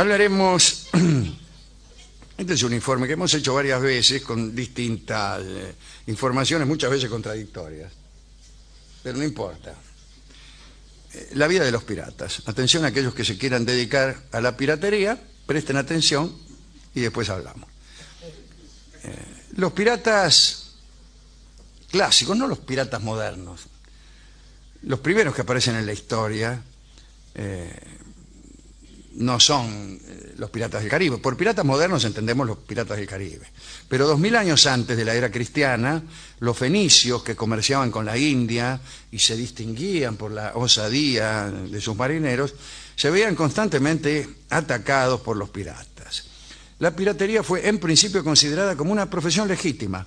Hablaremos... Este es un informe que hemos hecho varias veces con distintas eh, informaciones, muchas veces contradictorias. Pero no importa. Eh, La vida de los piratas. Atención a aquellos que se quieran dedicar a la piratería, presten atención y después hablamos. Eh, Los piratas clásicos, no los piratas modernos. Los primeros que aparecen en la historia no son eh, los piratas del Caribe. Por piratas modernos entendemos los piratas del Caribe. Pero dos mil años antes de la era cristiana, los fenicios que comerciaban con la India y se distinguían por la osadía de sus marineros, se veían constantemente atacados por los piratas. La piratería fue en principio considerada como una profesión legítima.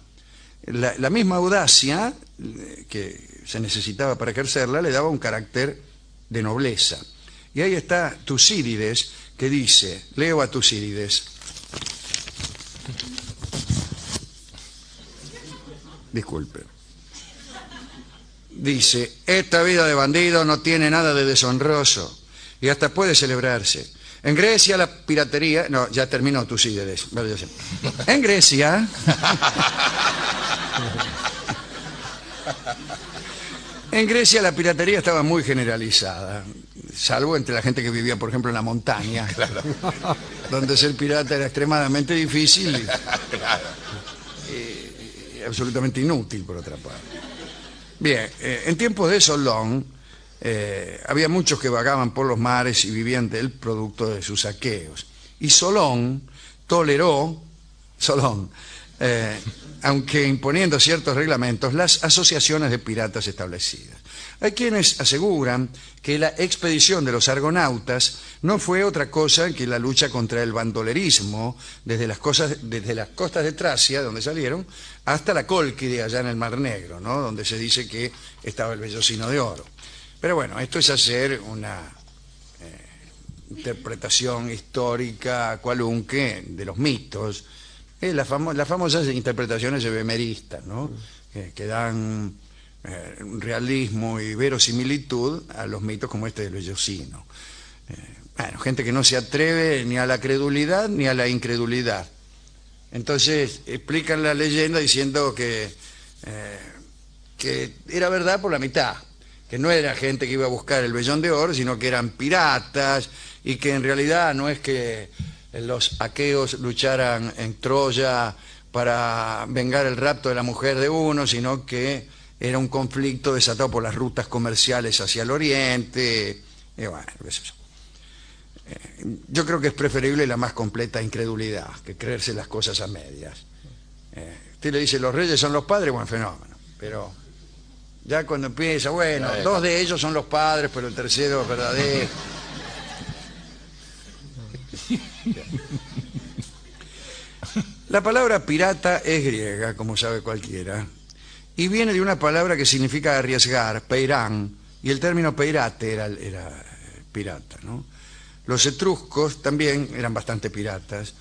La, la misma audacia eh, que se necesitaba para ejercerla le daba un carácter de nobleza. Y ahí está Tucídides, que dice, leo a Tucídides. Disculpe. Dice, esta vida de bandido no tiene nada de deshonroso y hasta puede celebrarse. En Grecia la piratería... No, ya terminó Tucídides. En Grecia... En Grecia la piratería estaba muy generalizada, salvo entre la gente que vivía, por ejemplo, en la montaña, donde ser pirata era extremadamente difícil y, y absolutamente inútil, por otra parte. Bien, eh, en tiempos de Solón eh, había muchos que vagaban por los mares y vivían del producto de sus saqueos. Y Solón toleró, Solón, eh, aunque imponiendo ciertos reglamentos, las asociaciones de piratas establecidas. Hay quienes aseguran que la expedición de los argonautas no fue otra cosa que la lucha contra el bandolerismo desde las, cosas, desde las costas de Tracia, donde salieron, hasta la Cólquide, allá en el Mar Negro, ¿no? donde se dice que estaba el vellocino de oro. Pero bueno, esto es hacer una eh, interpretación histórica cualunque de los mitos, eh, las, famo- las famosas interpretaciones ebemeristas, ¿no? que, que dan eh, realismo y verosimilitud a los mitos como este del vellocino. Eh, bueno, gente que no se atreve ni a la credulidad ni a la incredulidad. Entonces explican la leyenda diciendo que, eh, que era verdad por la mitad, que no era gente que iba a buscar el vellón de oro, sino que eran piratas y que en realidad no es que los aqueos lucharan en Troya para vengar el rapto de la mujer de uno, sino que era un conflicto desatado por las rutas comerciales hacia el oriente. Y bueno, yo. Eh, yo creo que es preferible la más completa incredulidad que creerse las cosas a medias. Eh, usted le dice, los reyes son los padres, buen fenómeno. Pero ya cuando empieza, bueno, dos de ellos son los padres, pero el tercero es verdadero. La palabra pirata es griega, como sabe cualquiera, y viene de una palabra que significa arriesgar, peirán, y el término peirate era, eh, pirata, ¿no? Los etruscos también eran bastante piratas,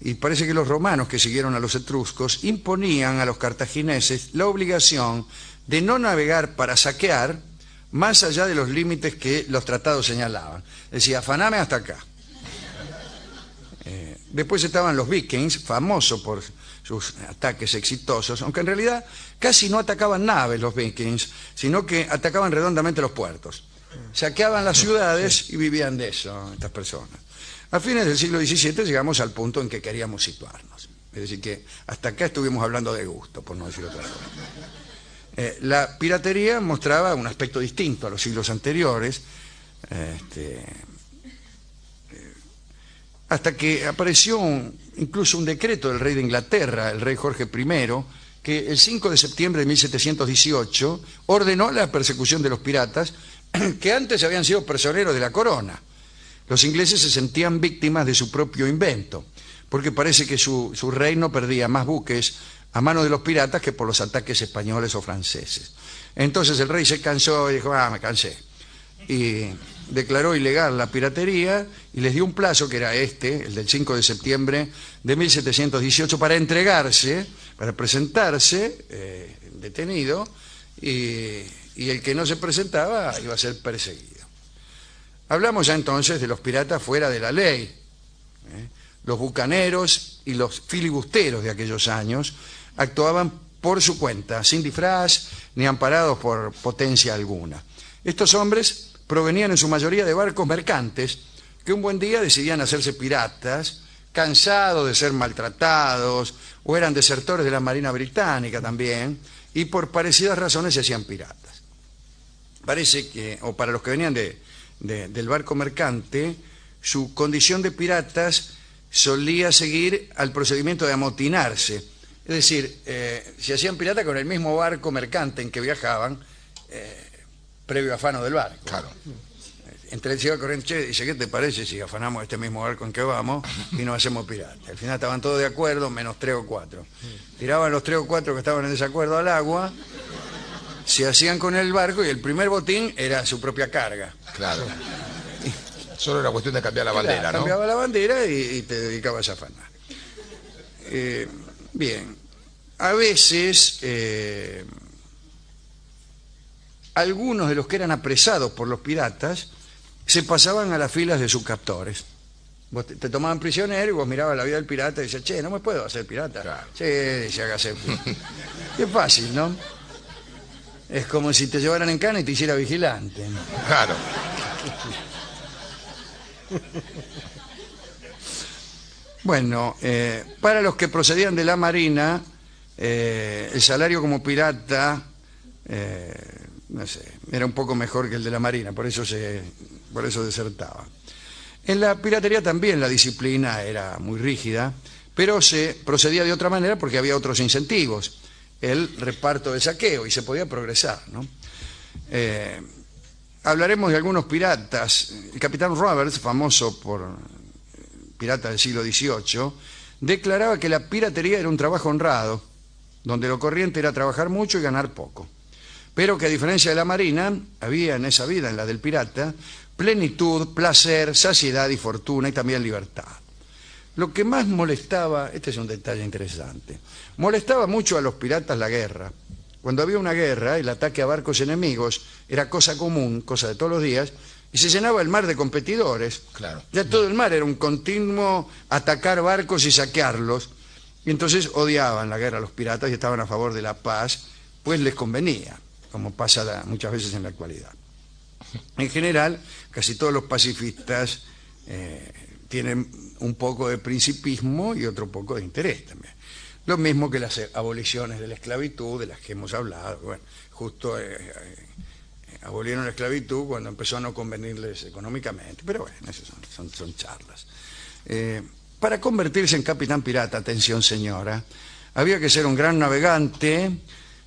y parece que los romanos que siguieron a los etruscos imponían a los cartagineses la obligación de no navegar para saquear más allá de los límites que los tratados señalaban. Decía, afaname hasta acá. Eh, después estaban los vikings, famosos por sus ataques exitosos, aunque en realidad casi no atacaban naves los vikings, sino que atacaban redondamente los puertos. Saqueaban las ciudades y vivían de eso estas personas. A fines del siglo XVII llegamos al punto en que queríamos situarnos. Es decir, que hasta acá estuvimos hablando de gusto, por no decir otra cosa. Eh, la piratería mostraba un aspecto distinto a los siglos anteriores, este, eh, hasta que apareció un- incluso un decreto del rey de Inglaterra, el rey Jorge I, que el 5 de septiembre de 1718 ordenó la persecución de los piratas que antes habían sido prisioneros de la corona. Los ingleses se sentían víctimas de su propio invento, porque parece que su, su reino perdía más buques a manos de los piratas que por los ataques españoles o franceses. Entonces el rey se cansó y dijo, ah, me cansé. Y declaró ilegal la piratería y les dio un plazo, que era este, el del 5 de septiembre de 1718, para entregarse, para presentarse eh, detenido, y, el que no se presentaba iba a ser perseguido. Hablamos ya entonces de los piratas fuera de la ley, ¿eh? Los bucaneros y los filibusteros de aquellos años actuaban por su cuenta, sin disfraz ni amparados por potencia alguna. Estos hombres provenían en su mayoría de barcos mercantes que un buen día decidían hacerse piratas, cansados de ser maltratados, o eran desertores de la Marina Británica también, y por parecidas razones se hacían piratas. Parece que, o para los que venían de, del barco mercante, su condición de piratas solía seguir al procedimiento de amotinarse. Es decir, eh, se hacían piratas con el mismo barco mercante en que viajaban, eh, previo afano del barco. Claro. Entre el ciudad corriente dice, ¿qué te parece si afanamos este mismo barco en que vamos y nos hacemos piratas? Al final estaban todos de acuerdo, menos tres o cuatro. Tiraban los tres o cuatro que estaban en desacuerdo al agua, se hacían con el barco y el primer botín era su propia carga. Claro. Solo era cuestión de cambiar la bandera, Claro, ¿no? Cambiaba la bandera y, y te dedicabas a afanar. Eh, bien, a veces eh, algunos de los que eran apresados por los piratas se pasaban a las filas de sus captores. Vos te, te tomaban prisionero y vos mirabas la vida del pirata y decías, che, no me puedo hacer pirata. Claro. Sí, se hágase. Qué fácil, ¿no? Es como si te llevaran en cana y te hiciera vigilante. ¿no? Claro. Bueno, eh, para los que procedían de la Marina, eh, el salario como pirata, eh, no sé, era un poco mejor que el de la Marina, por eso, se, por eso desertaba. En la piratería también la disciplina era muy rígida, pero se procedía de otra manera porque había otros incentivos, el reparto del saqueo, y se podía progresar. Eh, hablaremos de algunos piratas. El capitán Roberts, famoso por pirata del siglo XVIII, declaraba que la piratería era un trabajo honrado, donde lo corriente era trabajar mucho y ganar poco. Pero que a diferencia de la marina, había en esa vida, en la del pirata, plenitud, placer, saciedad y fortuna y también libertad. Lo que más molestaba, este es un detalle interesante, molestaba mucho a los piratas la guerra. Cuando había una guerra, el ataque a barcos enemigos era cosa común, cosa de todos los días, y se llenaba el mar de competidores. Claro. Ya todo el mar era un continuo atacar barcos y saquearlos. Y entonces odiaban la guerra a los piratas y estaban a favor de la paz, pues les convenía, como pasa muchas veces en la actualidad. En general, casi todos los pacifistas eh, tienen un poco de principismo y otro poco de interés también. Lo mismo que las aboliciones de la esclavitud, de las que hemos hablado. Bueno, justo eh, eh, abolieron la esclavitud cuando empezó a no convenirles económicamente. Pero bueno, esas son, son- son charlas. Eh, para convertirse en capitán pirata, atención señora, había que ser un gran navegante,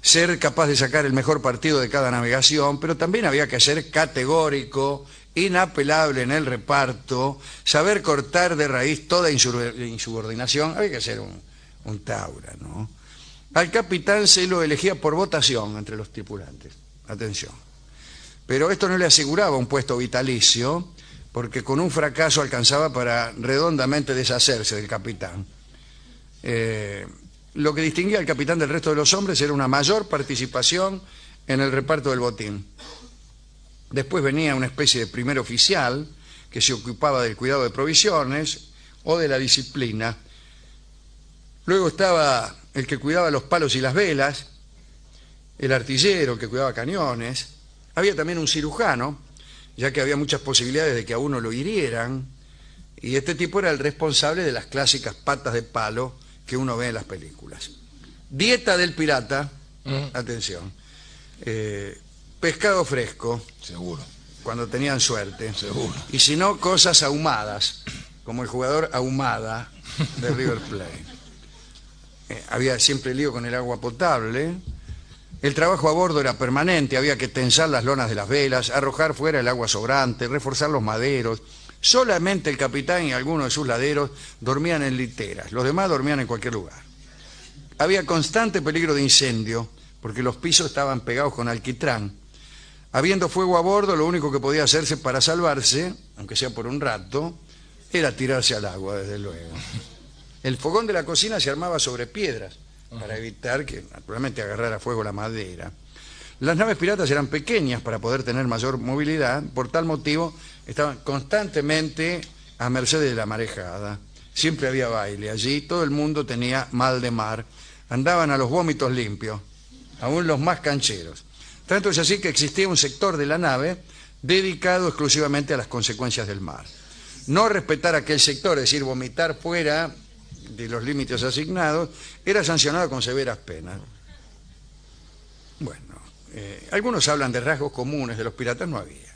ser capaz de sacar el mejor partido de cada navegación, pero también había que ser categórico, inapelable en el reparto, saber cortar de raíz toda insubordinación, había que ser un, un taura, ¿no? Al capitán se lo elegía por votación entre los tripulantes, atención. Pero esto no le aseguraba un puesto vitalicio, porque con un fracaso alcanzaba para redondamente deshacerse del capitán. Eh, lo que distinguía al capitán del resto de los hombres era una mayor participación en el reparto del botín. Después venía una especie de primer oficial que se ocupaba del cuidado de provisiones o de la disciplina. Luego estaba el que cuidaba los palos y las velas, el artillero que cuidaba cañones. Había también un cirujano, ya que había muchas posibilidades de que a uno lo hirieran. Y este tipo era el responsable de las clásicas patas de palo que uno ve en las películas. Dieta del pirata, atención, eh, pescado fresco, Seguro. cuando tenían suerte. Seguro. Y si no, cosas ahumadas, como el jugador ahumada de River Plate. Eh, había siempre lío con el agua potable. El trabajo a bordo era permanente, había que tensar las lonas de las velas, arrojar fuera el agua sobrante, reforzar los maderos. Solamente el capitán y algunos de sus laderos dormían en literas, los demás dormían en cualquier lugar. Había constante peligro de incendio, porque los pisos estaban pegados con alquitrán. Habiendo fuego a bordo, lo único que podía hacerse para salvarse, aunque sea por un rato, era tirarse al agua, desde luego. El fogón de la cocina se armaba sobre piedras, para evitar que, naturalmente, agarrara fuego la madera. Las naves piratas eran pequeñas para poder tener mayor movilidad, por tal motivo estaban constantemente a merced de la marejada. siempre había baile. Allí todo el mundo tenía mal de mar. Andaban a los vómitos limpios, aún los más cancheros. Tanto es así que existía un sector de la nave dedicado exclusivamente a las consecuencias del mar. No respetar aquel sector, es decir, vomitar fuera de los límites asignados, era sancionado con severas penas. Bueno, eh, algunos hablan de rasgos comunes, de los piratas no había.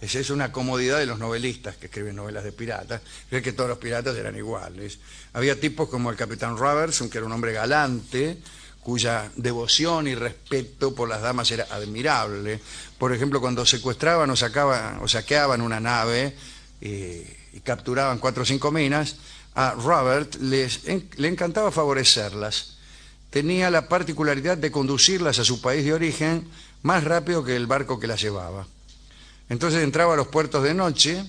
Esa es una comodidad de los novelistas que escriben novelas de piratas, creer que todos los piratas eran iguales. Había tipos como el capitán Robertson, que era un hombre galante, cuya devoción y respeto por las damas era admirable. Por ejemplo, cuando secuestraban o, sacaban, o saqueaban una nave eh, y capturaban cuatro o cinco minas, a Robert les, le encantaba favorecerlas. Tenía la particularidad de conducirlas a su país de origen más rápido que el barco que las llevaba. Entonces entraba a los puertos de noche,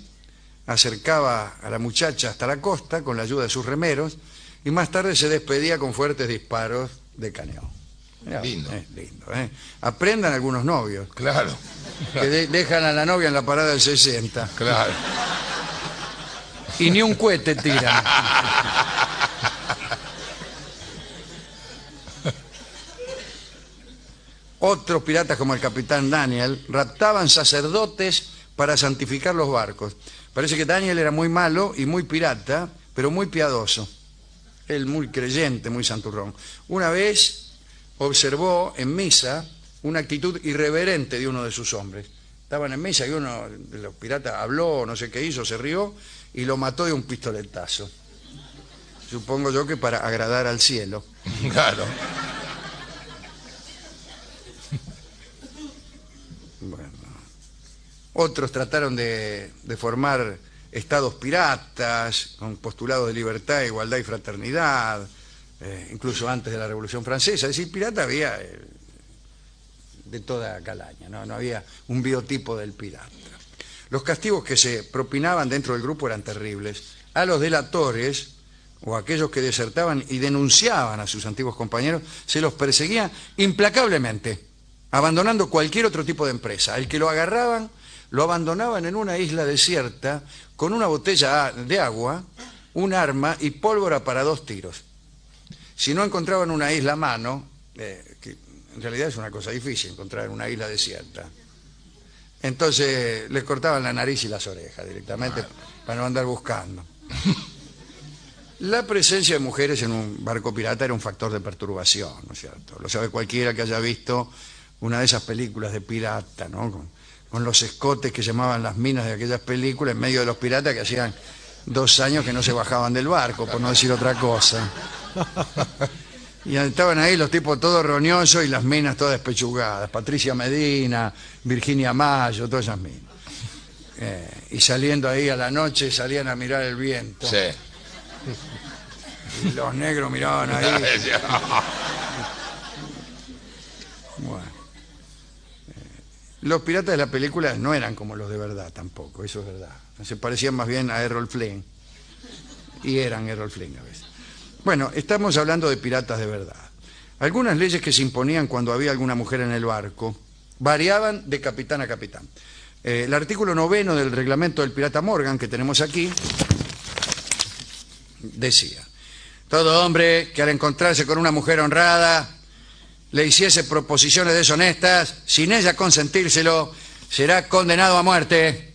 acercaba a la muchacha hasta la costa con la ayuda de sus remeros y más tarde se despedía con fuertes disparos de cañón. Lindo. eh, lindo, eh. Aprendan algunos novios Claro, que de- dejan a la novia en la parada del 60 claro. y ni un cohete tiran. Otros piratas como el capitán Daniel raptaban sacerdotes para santificar los barcos. Parece que Daniel era muy malo y muy pirata, pero muy piadoso. Él muy creyente, muy santurrón. Una vez observó en misa una actitud irreverente de uno de sus hombres. Estaban en misa y uno de los piratas habló, no sé qué hizo, se rió y lo mató de un pistoletazo. Supongo yo que para agradar al cielo. Claro. Otros trataron de, formar estados piratas con postulados de libertad, igualdad y fraternidad, eh, incluso antes de la Revolución Francesa. Es decir, pirata había eh, de toda calaña, ¿no? no había un biotipo del pirata. Los castigos que se propinaban dentro del grupo eran terribles. A los delatores o aquellos que desertaban y denunciaban a sus antiguos compañeros, se los perseguía implacablemente, abandonando cualquier otro tipo de empresa. Al que lo agarraban, lo abandonaban en una isla desierta con una botella de agua, un arma y pólvora para dos tiros. Si no encontraban una isla a mano, eh, que en realidad es una cosa difícil encontrar una isla desierta, entonces les cortaban la nariz y las orejas directamente para no andar buscando. La presencia de mujeres en un barco pirata era un factor de perturbación, ¿no es cierto? Lo sabe cualquiera que haya visto una de esas películas de pirata, ¿no? Con, con los escotes que llamaban las minas de aquellas películas en medio de los piratas que hacían dos años que no se bajaban del barco, por no decir otra cosa. Y estaban ahí los tipos todos roñosos y las minas todas despechugadas. Patricia Medina, Virginia Mayo, todas esas minas. Eh, y saliendo ahí a la noche salían a mirar el viento. Sí. Y los negros miraban ahí. Bueno. Eh, Los piratas de la película no eran como los de verdad tampoco, eso es verdad. Se parecían más bien a Errol Flynn. Y eran Errol Flynn a veces. Bueno, estamos hablando de piratas de verdad. Algunas leyes que se imponían cuando había alguna mujer en el barco variaban de capitán a capitán. Eh, el artículo noveno del reglamento del pirata Morgan que tenemos aquí decía, todo hombre que al encontrarse con una mujer honrada le hiciese proposiciones deshonestas, sin ella consentírselo, será condenado a muerte.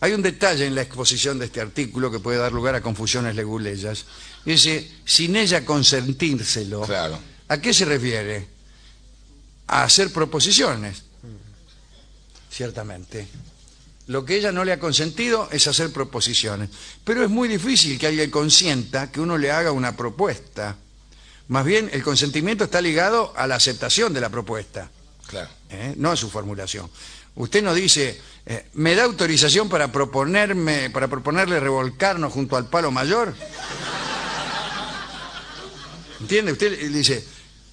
Hay un detalle en la exposición de este artículo que puede dar lugar a confusiones leguleyas. Dice, sin ella consentírselo. Claro. ¿A qué se refiere? A hacer proposiciones. Ciertamente. Lo que ella no le ha consentido es hacer proposiciones. Pero es muy difícil que alguien consienta que uno le haga una propuesta. Más bien, el consentimiento está ligado a la aceptación de la propuesta, Claro. ¿eh? no a su formulación. Usted no dice, eh, ¿me da autorización para proponerme, para proponerle revolcarnos junto al palo mayor? ¿Entiende? Usted dice,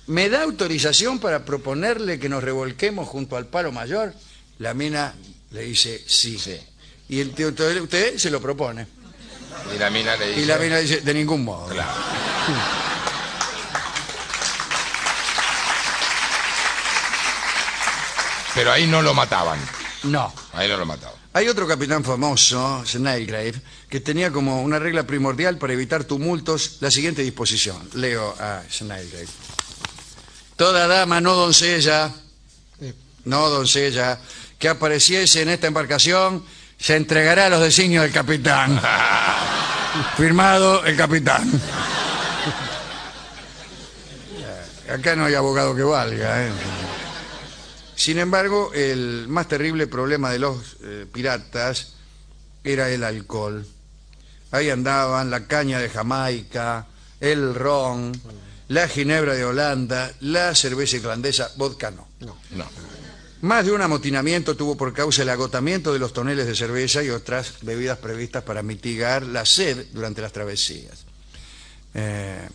¿me da autorización para proponerle que nos revolquemos junto al palo mayor? La mina le dice sí. Sí. Y el usted se lo propone. Y la mina le dice... Y la mina dice, de ningún modo. Claro. Pero ahí no lo mataban. No. Ahí no lo mataba. Hay otro capitán famoso, Snailgrave, que tenía como una regla primordial para evitar tumultos la siguiente disposición. Leo a Snailgrave. Toda dama, no doncella, no doncella, que apareciese en esta embarcación se entregará a los designios del capitán. Firmado el capitán. Acá no hay abogado que valga. ¿eh? Sin embargo, el más terrible problema de los eh, piratas era el alcohol. Ahí andaban la caña de Jamaica, el ron, la ginebra de Holanda, la cerveza irlandesa, vodka no. No. Más de un amotinamiento tuvo por causa el agotamiento de los toneles de cerveza y otras bebidas previstas para mitigar la sed durante las travesías. Eh,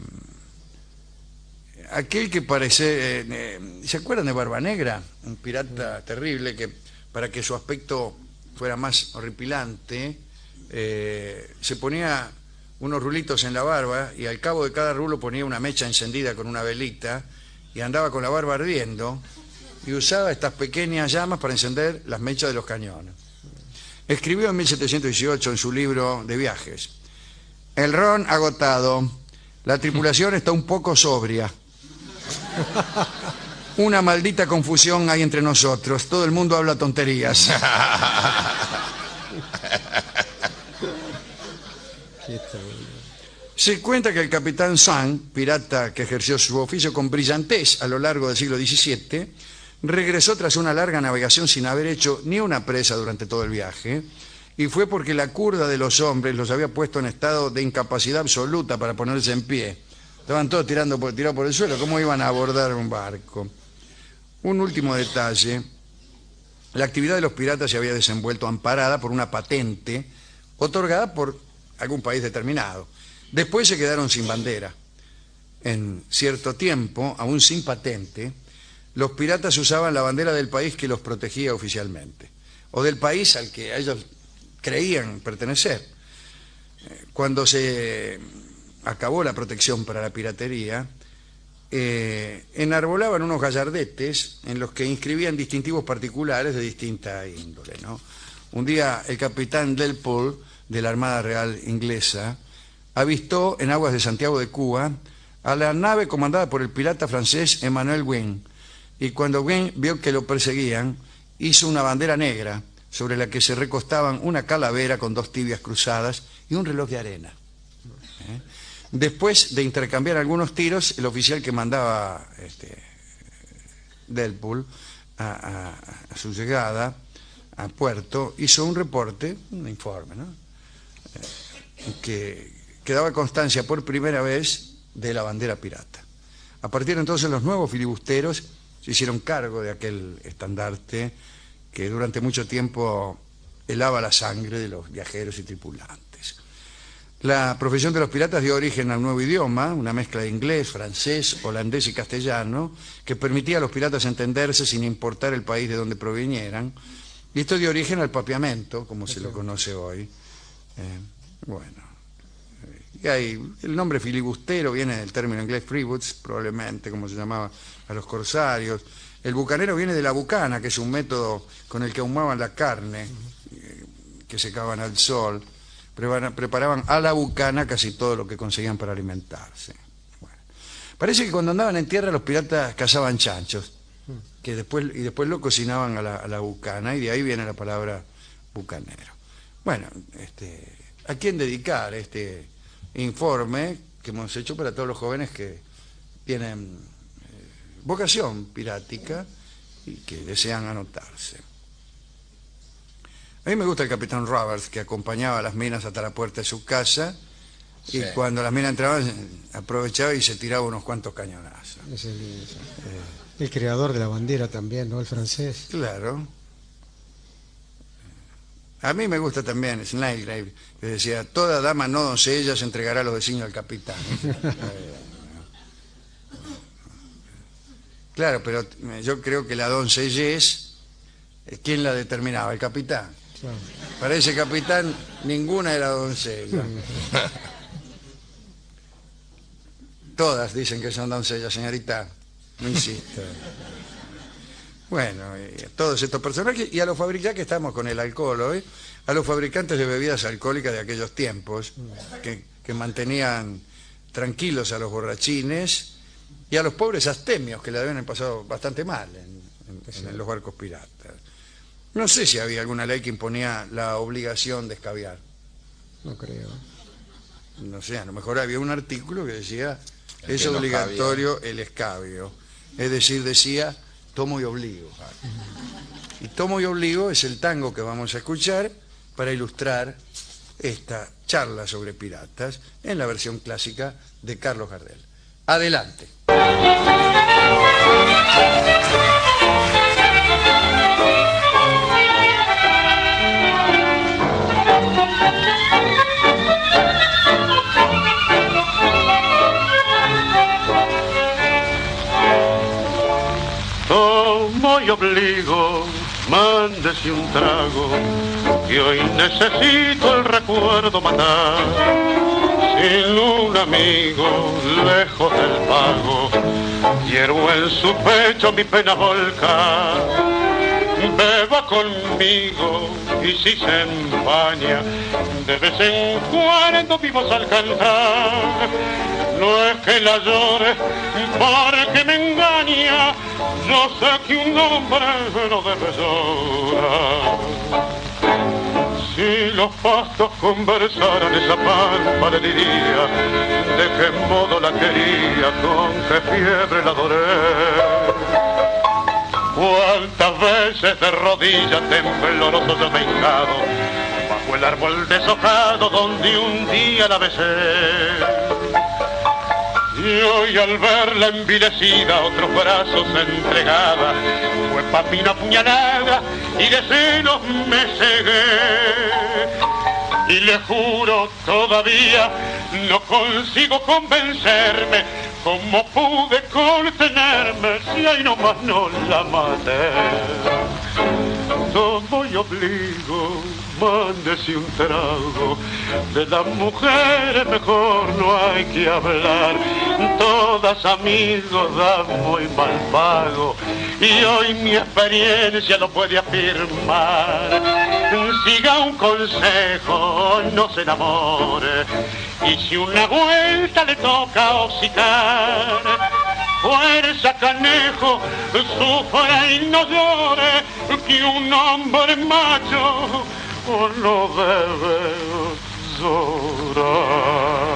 aquel que parece... eh, ¿Se acuerdan de Barba Negra? Un pirata terrible que para que su aspecto fuera más horripilante, eh, se ponía unos rulitos en la barba y al cabo de cada rulo ponía una mecha encendida con una velita y andaba con la barba ardiendo y usaba estas pequeñas llamas para encender las mechas de los cañones. Escribió en 1718 en su libro de viajes, el ron agotado, la tripulación está un poco sobria. Una maldita confusión hay entre nosotros, todo el mundo habla tonterías. Se cuenta que el capitán Sang, pirata que ejerció su oficio con brillantez a lo largo del siglo XVII, regresó tras una larga navegación sin haber hecho ni una presa durante todo el viaje, y fue porque la curda de los hombres los había puesto en estado de incapacidad absoluta para ponerse en pie. Estaban todos tirando por, por el suelo, ¿cómo iban a abordar un barco? Un último detalle, la actividad de los piratas se había desenvuelto amparada por una patente otorgada por algún país determinado. Después se quedaron sin bandera. En cierto tiempo, aún sin patente, los piratas usaban la bandera del país que los protegía oficialmente, o del país al que ellos creían pertenecer. Eh, Cuando se acabó la protección para la piratería, eh, enarbolaban unos gallardetes en los que inscribían distintivos particulares de distinta índole. ¿no? Un día el capitán Del de la Armada Real Inglesa, avistó en aguas de Santiago de Cuba a la nave comandada por el pirata francés Emmanuel Wynne, y cuando Wynne vio que lo perseguían, hizo una bandera negra sobre la que se recostaban una calavera con dos tibias cruzadas y un reloj de arena. Después de intercambiar algunos tiros, el oficial que mandaba este, a su llegada a puerto hizo un reporte, un informe, ¿no? Eh, que, que daba constancia por primera vez de la bandera pirata. A partir de entonces los nuevos filibusteros se hicieron cargo de aquel estandarte que durante mucho tiempo helaba la sangre de los viajeros y tripulantes. La profesión de los piratas dio origen a un nuevo idioma, una mezcla de inglés, francés, holandés y castellano, que permitía a los piratas entenderse sin importar el país de donde provinieran. Y esto dio origen al papiamento, como se lo conoce hoy. Eh, bueno, eh, y hay, el nombre filibustero viene del término inglés freeboots, probablemente, como se llamaba a los corsarios. El bucanero viene de la bucana, que es un método con el que ahumaban la carne, eh, que secaban al sol. Prepara- Preparaban a la bucana casi todo lo que conseguían para alimentarse. Bueno. Parece que cuando andaban en tierra los piratas cazaban chanchos, que después, y después lo cocinaban a la, a la bucana, y de ahí viene la palabra bucanero. Bueno, este, ¿a quién dedicar este informe que hemos hecho para todos los jóvenes que tienen eh, vocación pirática y que desean anotarse? A mí me gusta el capitán Roberts, que acompañaba a las minas hasta la puerta de su casa, y Sí. cuando las minas entraban, aprovechaba y se tiraba unos cuantos cañonazos. Es el, el creador de la bandera también, ¿no? El francés. Claro. A mí me gusta también Snailgrave, que decía, toda dama no doncella se entregará los designios al capitán. claro, pero yo creo que la doncellez, ¿quién la determinaba? El capitán. Para ese capitán, ninguna era doncella. Todas dicen que son doncellas, señorita. No insisto. Bueno, todos estos personajes y a los fabricantes que estamos con el alcohol a los fabricantes de bebidas alcohólicas de aquellos tiempos que, que mantenían tranquilos a los borrachines y a los pobres astemios que la haber pasado bastante mal en- en los barcos piratas. No sé si había alguna ley que imponía la obligación de escabiar. No creo. No sé, a lo mejor había un artículo que decía El es que no obligatorio el escabio. Es decir, decía tomo y obligo. Y tomo y obligo es el tango que vamos a escuchar para ilustrar esta charla sobre piratas en la versión clásica de Carlos Gardel. Adelante. Y obligo, mándese un trago, que hoy necesito el recuerdo matar. Sin un amigo, lejos del pago, quiero en su pecho mi pena volcar. Beba conmigo y si se empaña, de vez en cuando vivos al cantar. No es que la llore porque me engaña, yo sé que un hombre no debe llorar. Si los pastos conversaran esa pampa le diría de qué modo la quería, con qué fiebre la adoré. Cuántas veces de rodillas tembloroso yo me bajo el árbol deshojado donde un día la besé. Y hoy al verla envilecida, otros brazos entregada, fue papina puñalada y de celos me cegué. Y le juro todavía no consigo convencerme cómo pude contenerme si ahí nomás no la maté. Tomo y obligo, mándese un trago. De las mujeres mejor no hay que hablar. Todas amigos dan muy mal pago. Y hoy mi experiencia lo puede afirmar. Siga un consejo, no se enamore. Y si una vuelta le toca hocicar, fuerza canejo, sufra y no llore, que un hombre macho no debe llorar.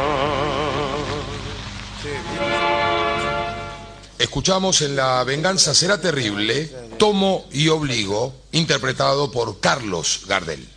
Escuchamos en La venganza será terrible, Tomo y Obligo, interpretado por Carlos Gardel.